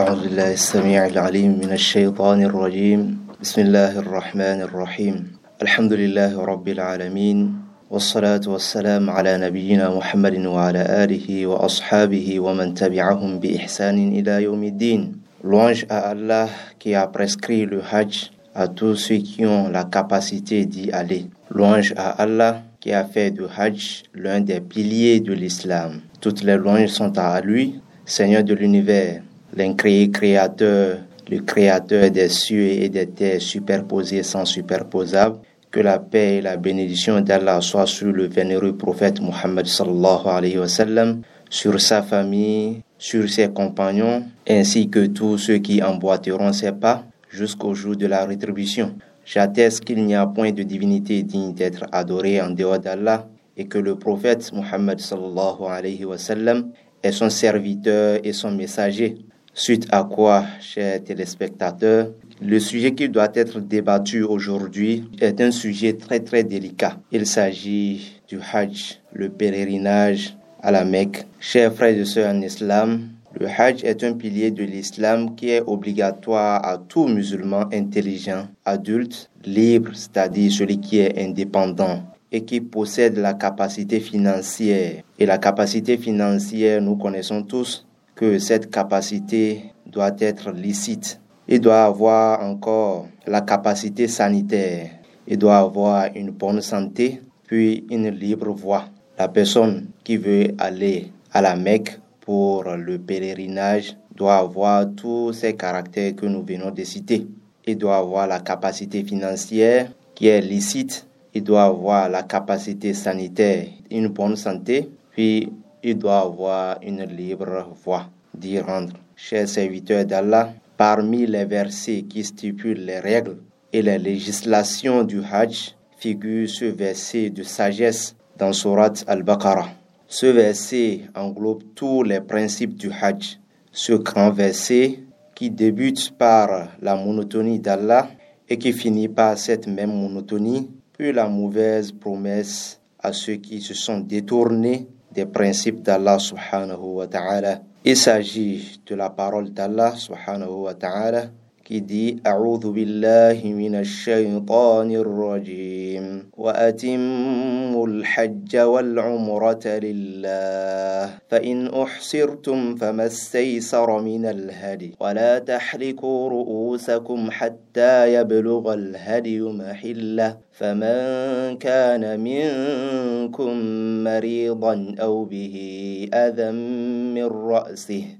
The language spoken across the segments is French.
أعوذ بالله السميع العليم من الشيطان الرجيم بسم الله الرحمن الرحيم الحمد لله رب العالمين والصلاة والسلام على نبينا محمد وعلى آله وأصحابه ومن تبعهم بإحسان إلى يوم الدين لونج الله كي أبرسكري الحج à tous ceux qui ont la capacité d'y aller. Louange à Allah qui a fait du Hajj l'un des piliers de l'islam. Toutes les louanges sont à lui, Seigneur de l'univers. L'incréé créateur, le créateur des cieux et des terres superposés sans superposables. Que la paix et la bénédiction d'Allah soient sur le vénéreux prophète Muhammad sallallahu alayhi wa sur sa famille, sur ses compagnons, ainsi que tous ceux qui emboîteront ses pas jusqu'au jour de la rétribution. J'atteste qu'il n'y a point de divinité digne d'être adorée en dehors d'Allah et que le prophète Muhammad sallallahu alayhi wa est son serviteur et son messager. Suite à quoi, chers téléspectateurs, le sujet qui doit être débattu aujourd'hui est un sujet très très délicat. Il s'agit du Hajj, le pèlerinage à la Mecque. Chers frères et sœurs en islam, le Hajj est un pilier de l'islam qui est obligatoire à tout musulman intelligent, adulte, libre, c'est-à-dire celui qui est indépendant et qui possède la capacité financière. Et la capacité financière, nous connaissons tous que cette capacité doit être licite. Il doit avoir encore la capacité sanitaire. Il doit avoir une bonne santé, puis une libre voie. La personne qui veut aller à la Mecque pour le pèlerinage doit avoir tous ces caractères que nous venons de citer. Il doit avoir la capacité financière qui est licite. Il doit avoir la capacité sanitaire, une bonne santé. Puis il doit avoir une libre voie d'y rendre. Chers serviteurs d'Allah, parmi les versets qui stipulent les règles et les législations du Hajj figure ce verset de sagesse dans Surat Al-Baqarah. Ce verset englobe tous les principes du Hajj. Ce grand verset qui débute par la monotonie d'Allah et qui finit par cette même monotonie, puis la mauvaise promesse à ceux qui se sont détournés des principes d'Allah subhanahu wa ta'ala. Il s'agit de la parole d'Allah subhanahu wa ta'ala dit أعوذ بالله من الشيطان الرجيم. وأتموا الحج والعمرة لله. فإن أحسرتم فما استيسر من الهدي. ولا تحلقوا رؤوسكم حتى يبلغ الهدي محلة. فمن كان منكم مريضا أو به أذى من رأسه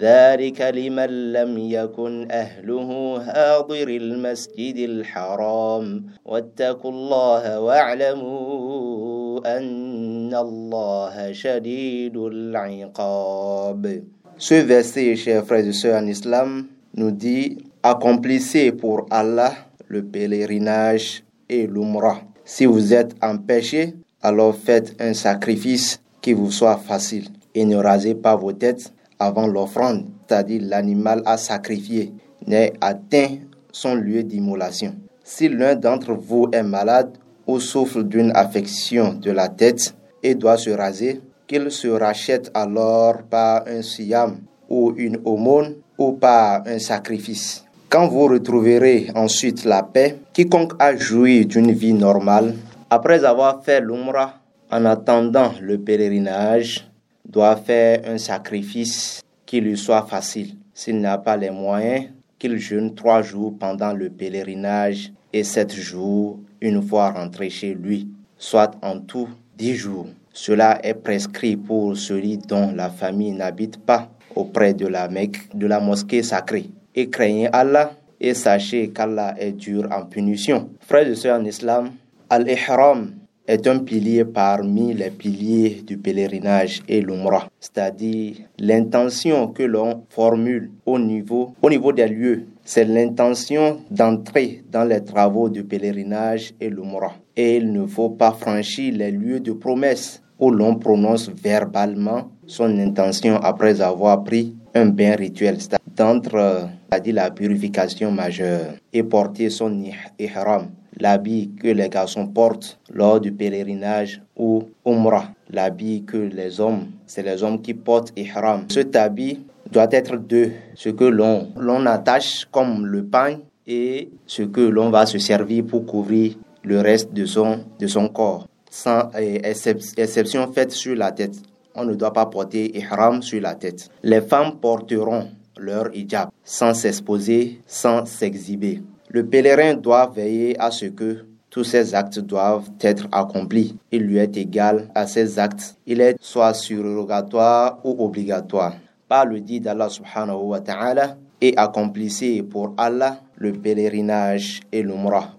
ذلك لمن لم يكن أهله حاضر المسجد الحرام واتقوا الله واعلموا أن الله شديد العقاب Ce verset, chers frères et sœurs en islam, nous dit Accomplissez pour Allah le pèlerinage et l'umrah. Si vous êtes en péché, alors faites un sacrifice qui vous soit facile et ne rasez pas vos têtes avant l'offrande, c'est-à-dire l'animal à sacrifier, n'ait atteint son lieu d'immolation. Si l'un d'entre vous est malade ou souffre d'une affection de la tête et doit se raser, qu'il se rachète alors par un siam ou une aumône ou par un sacrifice. Quand vous retrouverez ensuite la paix, quiconque a joui d'une vie normale, après avoir fait l'umrah, en attendant le pèlerinage, doit faire un sacrifice qui lui soit facile. S'il n'a pas les moyens, qu'il jeûne trois jours pendant le pèlerinage et sept jours une fois rentré chez lui, soit en tout dix jours. Cela est prescrit pour celui dont la famille n'habite pas auprès de la Mecque, de la mosquée sacrée. Et craignez Allah et sachez qu'Allah est dur en punition. Frères et sœurs en islam, Al-Ihram est un pilier parmi les piliers du pèlerinage et l'umrah, c'est-à-dire l'intention que l'on formule au niveau, au niveau des lieux c'est l'intention d'entrer dans les travaux de pèlerinage et l'Umrah. Et il ne faut pas franchir les lieux de promesse où l'on prononce verbalement son intention après avoir pris un bain rituel, d'entre la purification majeure et porter son ihram, l'habit que les garçons portent lors du pèlerinage ou umrah, l'habit que les hommes, c'est les hommes qui portent ihram. Cet habit doit être deux, ce que l'on l'on attache comme le pain et ce que l'on va se servir pour couvrir le reste de son, de son corps, sans exception faite sur la tête. On ne doit pas porter ihram sur la tête. Les femmes porteront leur hijab sans s'exposer, sans s'exhiber. Le pèlerin doit veiller à ce que tous ces actes doivent être accomplis. Il lui est égal à ces actes. Il est soit surrogatoire ou obligatoire. Par le dit d'Allah subhanahu wa ta'ala et accomplissez pour Allah le pèlerinage et l'umrah.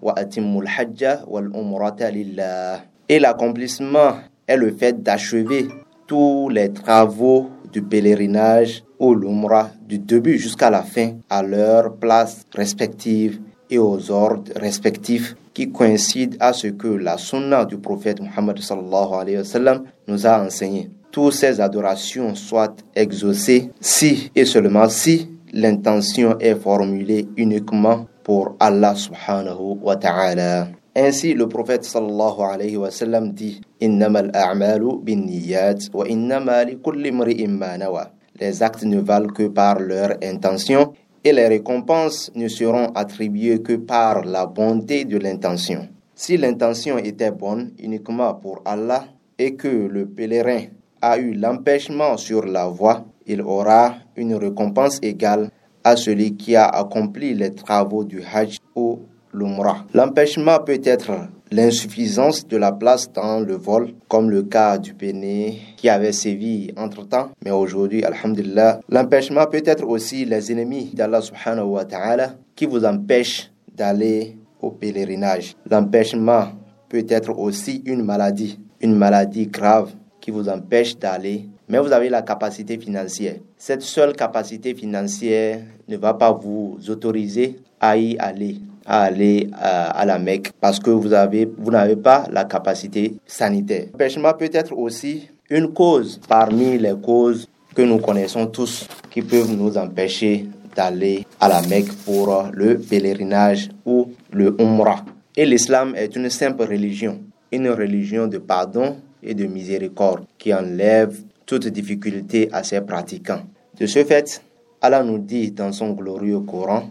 Et l'accomplissement est le fait d'achever tous les travaux du pèlerinage ou l'umrah du début jusqu'à la fin à leur place respective et aux ordres respectifs qui coïncident à ce que la sunna du prophète Muhammad sallallahu alayhi wa sallam nous a enseigné. Toutes ces adorations soient exaucées si et seulement si l'intention est formulée uniquement pour Allah subhanahu wa ta'ala. Ainsi, le prophète sallallahu alayhi wa sallam dit Innamal a'malu bin niyat wa innama li kulli ma nawa. Les actes ne valent que par leur intention et les récompenses ne seront attribuées que par la bonté de l'intention. Si l'intention était bonne uniquement pour Allah et que le pèlerin a eu l'empêchement sur la voie, il aura une récompense égale à celui qui a accompli les travaux du Hajj ou l'Umrah. L'empêchement peut être l'insuffisance de la place dans le vol, comme le cas du Péné qui avait sévi entre-temps. Mais aujourd'hui, Alhamdulillah, l'empêchement peut être aussi les ennemis d'Allah subhanahu wa ta'ala qui vous empêchent d'aller au pèlerinage. L'empêchement peut être aussi une maladie, une maladie grave qui vous empêche d'aller, mais vous avez la capacité financière. Cette seule capacité financière ne va pas vous autoriser à y aller à aller à, la Mecque parce que vous avez vous n'avez pas la capacité sanitaire. L'empêchement peut être aussi une cause parmi les causes que nous connaissons tous qui peuvent nous empêcher d'aller à la Mecque pour le pèlerinage ou le Umrah. Et l'islam est une simple religion, une religion de pardon et de miséricorde qui enlève toute difficulté à ses pratiquants. De ce fait, Allah nous dit dans son glorieux Coran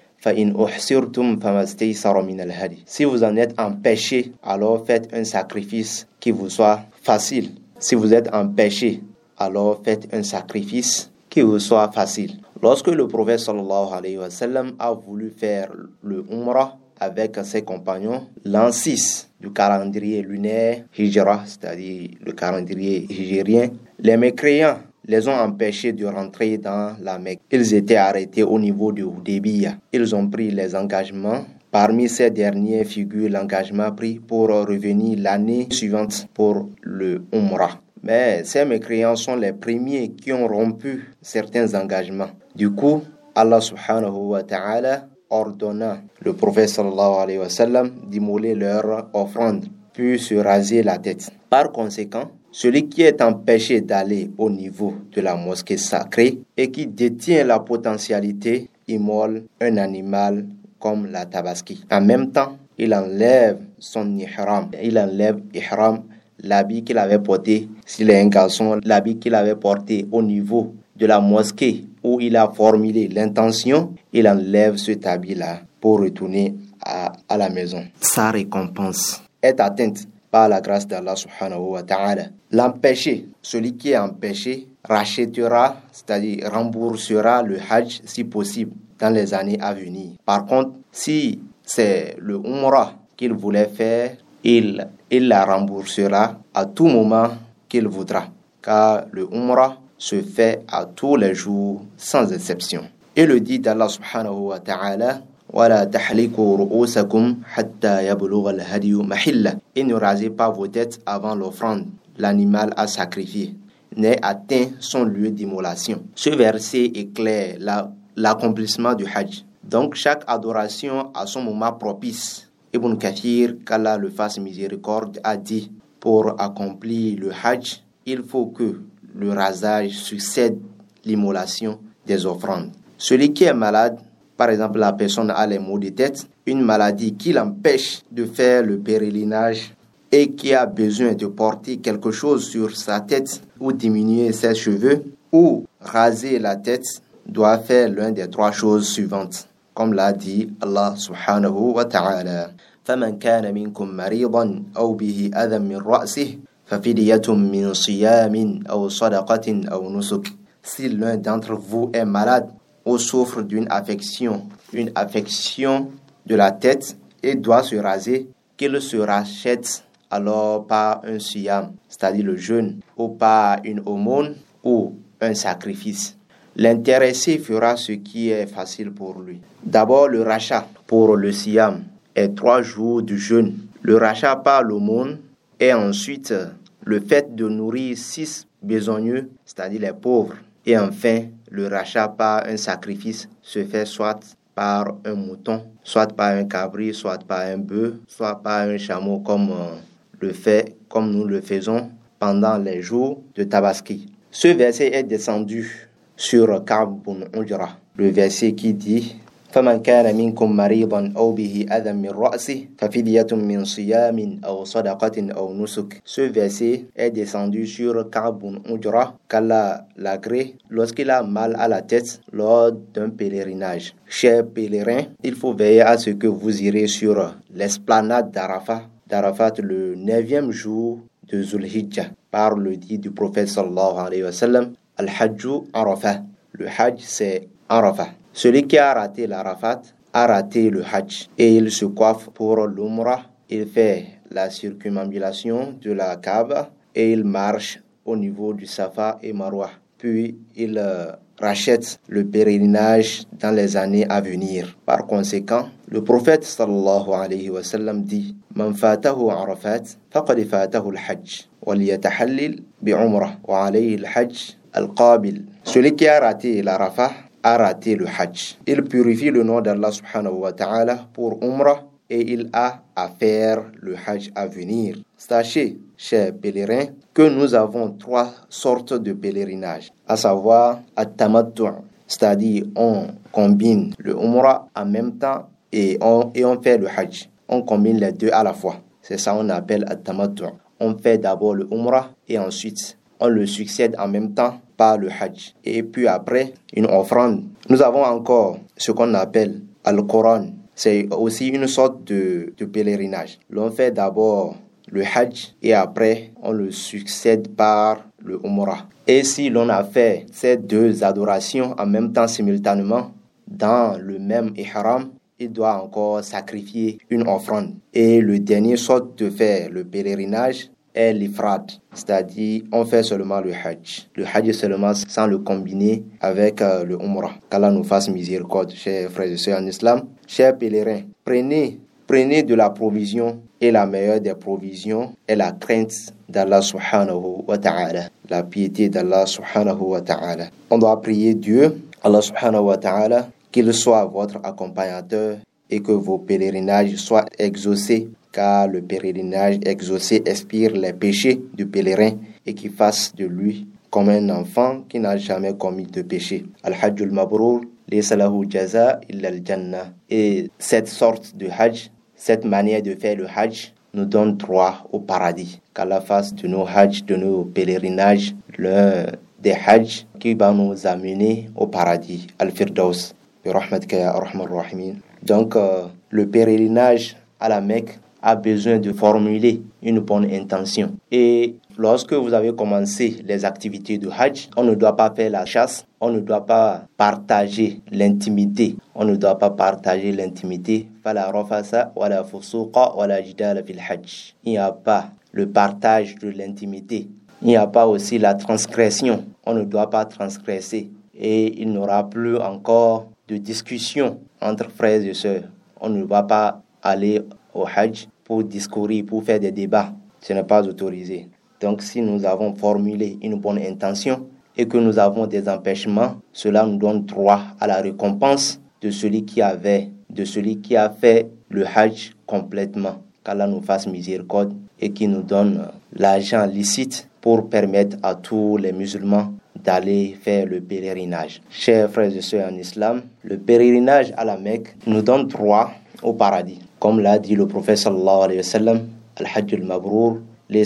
si vous en êtes empêché, alors faites un sacrifice qui vous soit facile. Si vous êtes empêché, alors faites un sacrifice qui vous soit facile. Lorsque le prophète sallallahu alayhi wa sallam a voulu faire le Umrah avec ses compagnons, l'an 6 du calendrier lunaire Hijra, c'est-à-dire le calendrier hijrien, les mécréants les ont empêchés de rentrer dans la Mecque. Ils étaient arrêtés au niveau de Hudaybiyah. Ils ont pris les engagements. Parmi ces derniers figure l'engagement pris pour revenir l'année suivante pour le Umrah. Mais ces mécréants sont les premiers qui ont rompu certains engagements. Du coup, Allah subhanahu wa ta'ala ordonna le prophète sallallahu alayhi wa sallam d'immoler leur offrande, puis se raser la tête. Par conséquent, celui qui est empêché d'aller au niveau de la mosquée sacrée et qui détient la potentialité immole un animal comme la tabaski. En même temps, il enlève son ihram. Il enlève ihram, l'habit qu'il avait porté, s'il est un garçon, l'habit qu'il avait porté au niveau de la mosquée où il a formulé l'intention, il enlève cet habit-là pour retourner à, à la maison. Sa récompense est atteinte par la grâce d'Allah subhanahu wa ta'ala. L'empêché, celui qui est empêché, rachètera, c'est-à-dire remboursera le hajj si possible dans les années à venir. Par contre, si c'est le umrah qu'il voulait faire, il, il la remboursera à tout moment qu'il voudra. Car le umrah se fait à tous les jours sans exception. Et le dit d'Allah subhanahu wa ta'ala, et ne rasez pas vos têtes avant l'offrande, l'animal à sacrifier, n'ait atteint son lieu d'immolation. Ce verset éclaire l'accomplissement du Hajj. Donc chaque adoration a son moment propice. Ibn Kathir, qu'Allah le fasse miséricorde, a dit pour accomplir le Hajj, il faut que le rasage succède l'immolation des offrandes. Celui qui est malade, par exemple la personne a les maux de tête, une maladie qui l'empêche de faire le pèlerinage et qui a besoin de porter quelque chose sur sa tête ou diminuer ses cheveux ou raser la tête, doit faire l'une des trois choses suivantes. Comme l'a dit Allah subhanahu wa ta'ala. فمن كان منكم مريضا أو به أذى من رأسه ففدية من صيام أو صدقة أو نسك Si l'un d'entre vous est malade ou souffre d'une affection, une affection de la tête et doit se raser, qu'il se rachète alors par un siyam, c'est-à-dire le jeûne, ou par une aumône ou un sacrifice. L'intéressé fera ce qui est facile pour lui. D'abord le rachat pour le siyam est trois jours de jeûne. Le rachat par l'aumône et ensuite le fait de nourrir six besogneux, c'est-à-dire les pauvres. Et enfin, le rachat par un sacrifice se fait soit par un mouton, soit par un cabri, soit par un bœuf, soit par un chameau comme euh, le fait, comme nous le faisons pendant les jours de Tabaski. Ce verset est descendu sur Ka'b le verset qui dit فمن كان منكم مريضا أو به أذى من رأسه ففدية من صيام أو صدقة أو نسك Ce verset est descendu sur Ka'b Ujra qu'Allah l'agré lorsqu'il a mal à la tête lors d'un pèlerinage. Chers pèlerins, il faut veiller à ce que vous irez sur l'esplanade d'Arafat, d'Arafat le neuvième jour de Zulhijjah, par le dit du prophète sallallahu alayhi wa sallam, Al-Hajju Arafat. Le Hajj c'est Arafat. Celui qui a raté l'Arafat a raté le Hajj et il se coiffe pour l'Umrah. Il fait la circumambulation de la Kaaba et il marche au niveau du Safa et Marwa. Puis il euh, rachète le pèlerinage dans les années à venir. Par conséquent, le prophète sallallahu alayhi wa sallam dit Man fatahu Arafat faqad fatahu al-Hajj bi Umrah wa al-Hajj al-Qabil. Celui qui a raté l'Arafat a raté le Hajj. Il purifie le nom d'Allah subhanahu wa ta'ala pour Umrah et il a à faire le Hajj à venir. Sachez, chers pèlerins, que nous avons trois sortes de pèlerinage, à savoir at-tamattu', c'est-à-dire on combine le Umrah en même temps et on, et on fait le Hajj. On combine les deux à la fois. C'est ça qu'on appelle at-tamattu'. On fait d'abord le Umrah et ensuite on le succède en même temps par le Hajj. Et puis après, une offrande. Nous avons encore ce qu'on appelle Al-Quran. C'est aussi une sorte de, de pèlerinage. L'on fait d'abord le Hajj et après on le succède par le Umrah. Et si l'on a fait ces deux adorations en même temps simultanément dans le même ihram, il doit encore sacrifier une offrande. Et le dernier sorte de faire le pèlerinage est l'ifrad, c'est-à-dire on fait seulement le hajj. Le hajj seulement sans le combiner avec euh, le umrah. Qu'Allah nous fasse miséricorde, chers frères et sœurs en islam. Chers pèlerins, prenez, prenez de la provision et la meilleure des provisions est la crainte d'Allah subhanahu wa ta'ala, la piété d'Allah subhanahu wa ta'ala. On doit prier Dieu, Allah subhanahu wa ta'ala, qu'il soit votre accompagnateur et que vos pèlerinages soient exaucés car le pèlerinage exaucé expire les péchés du pèlerin et qui fasse de lui comme un enfant qui n'a jamais commis de péché. Al-Hajjul Mabrour, lahu jaza illa al-jannah. Et cette sorte de Hajj, cette manière de faire le Hajj, nous donne droit au paradis. Qu'Allah fasse de nos Hajj, de nos pèlerinages, l'un des Hajj qui va nous amener au paradis, Al-Firdaus. Donc, euh, le pèlerinage à la Mecque a besoin de formuler une bonne intention. Et lorsque vous avez commencé les activités de Hajj, on ne doit pas faire la chasse, on ne doit pas partager l'intimité, on ne doit pas partager l'intimité. Il n'y a pas le partage de l'intimité. Il n'y a pas aussi la transgression. On ne doit pas transgresser. Et il n'y aura plus encore de discussion entre frères et sœurs. On ne va pas aller au Hajj pour discourir, pour faire des débats. Ce n'est pas autorisé. Donc si nous avons formulé une bonne intention et que nous avons des empêchements, cela nous donne droit à la récompense de celui qui avait, de celui qui a fait le Hajj complètement. Qu'Allah nous fasse miséricorde et qui nous donne l'argent licite pour permettre à tous les musulmans d'aller faire le pèlerinage. Chers frères et sœurs en islam, le pèlerinage à la Mecque nous donne droit au paradis. Comme l'a dit le prophète sallallahu alayhi wa sallam, Al-Hajj al-Mabrour, nous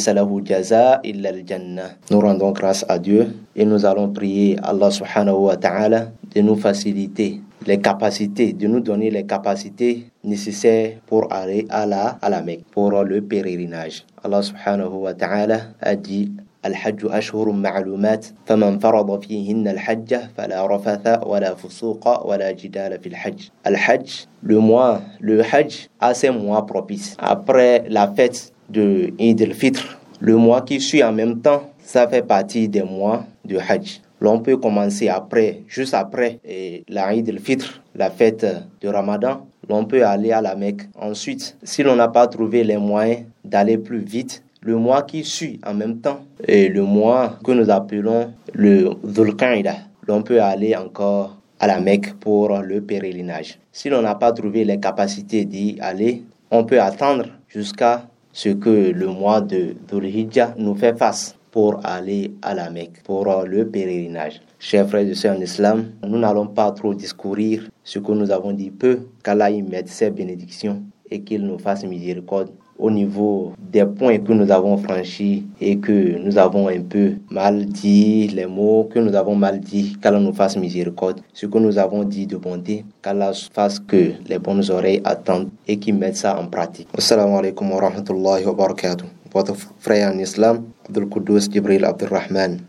rendons grâce à Dieu et nous allons prier Allah subhanahu wa ta'ala de nous faciliter les capacités, de nous donner les capacités nécessaires pour aller à la, à la Mecque, pour le pèlerinage. Allah subhanahu wa ta'ala a dit الحج أشهر معلومات فمن فرض فيهن الحج فلا رفث ولا فسوق ولا جدال في الحج الحج le mois le hajj a ses mois propices après la fête de Eid al-Fitr le mois qui suit en même temps ça fait partie des mois de hajj l'on peut commencer après juste après et la Eid al-Fitr la fête de Ramadan l'on peut aller à la Mecque ensuite si l'on n'a pas trouvé les moyens d'aller plus vite le mois qui suit en même temps et le mois que nous appelons le Dhul L'on peut aller encore à la Mecque pour le pèlerinage. Si l'on n'a pas trouvé les capacités d'y aller, on peut attendre jusqu'à ce que le mois de Dhul nous fait face pour aller à la Mecque, pour le pèlerinage. Chers frères et sœurs en islam, nous n'allons pas trop discourir ce que nous avons dit peu, qu'Allah y mette ses bénédictions et qu'il nous fasse miséricorde au niveau des points que nous avons franchis et que nous avons un peu mal dit, les mots que nous avons mal dit, qu'Allah nous fasse miséricorde. Ce que nous avons dit de bonté, qu'Allah fasse que les bonnes oreilles attendent et qu'ils mettent ça en pratique. Assalamu alaikum wa rahmatullahi wa barakatuh. Votre frère en islam, Abdul Qudus Jibril Abdul Rahman.